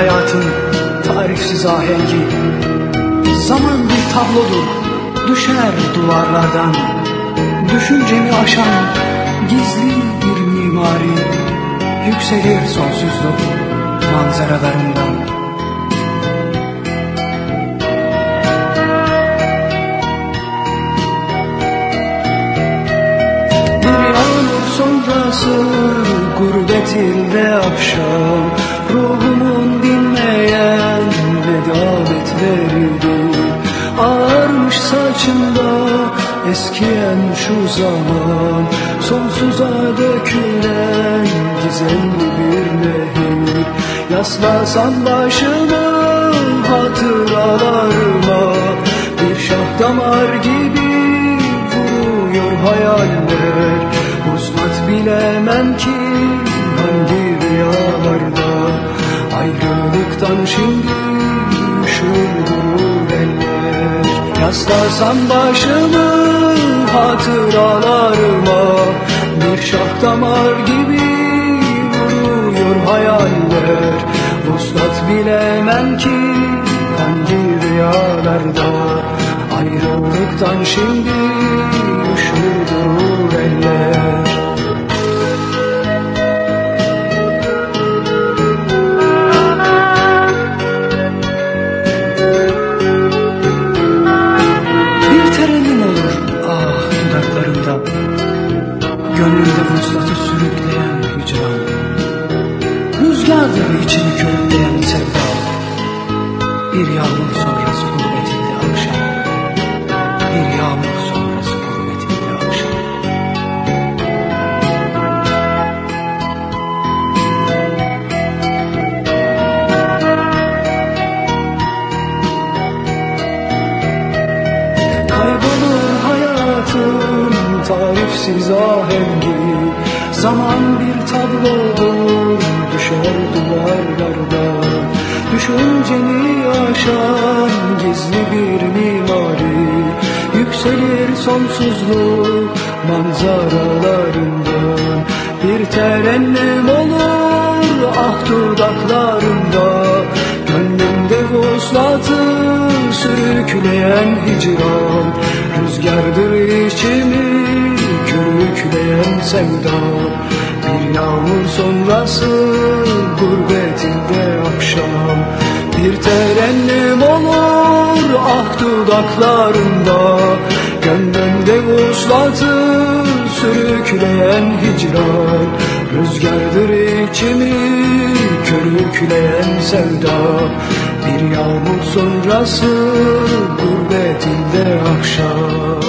hayatın tarifsiz ahengi. Zaman bir tablodur düşer duvarlardan. Düşüncemi aşan gizli bir mimari Yükselir sonsuzluk manzaralarından. Sonrası gurbetinde akşam. Ruhumun Ağarmış saçımda eskiyen şu zaman. Sonsuza dökülen gizemli bir nehir Yaslasam başımı hatıralarıma. Bir şah damar gibi vuruyor hayaller. Uzmat bilemem ki hangi rüyalarda. Ayrılıktan şimdi eller Yaslasam başımı hatıralarıma Bir şah damar gibi vuruyor hayaller. Vuslat bilemem ki hangi rüyalarda Ayrılıktan şimdi Vuslatı sürükleyen hicran Rüzgardır içimi körükleyen sevda. Bir yağmur sonrası Zaman bir tablodur düşer duvarlarda. Düşünceni aşan gizli bir mimari. Yükselir sonsuzluk manzaralarından Bir terennüm olur ah dudaklarında Gönlümde vuslatı sürükleyen hicran. Rüzgardır içimi körükleyen sevda. Bir yağmur sonrası gurbetinde akşam. Bir terennüm olur ah dudaklarında. Gönlümde vuslatı sürükleyen hicran. Rüzgardır içimi körükleyen sevda. Bir yağmur sonrası gurbetinde akşam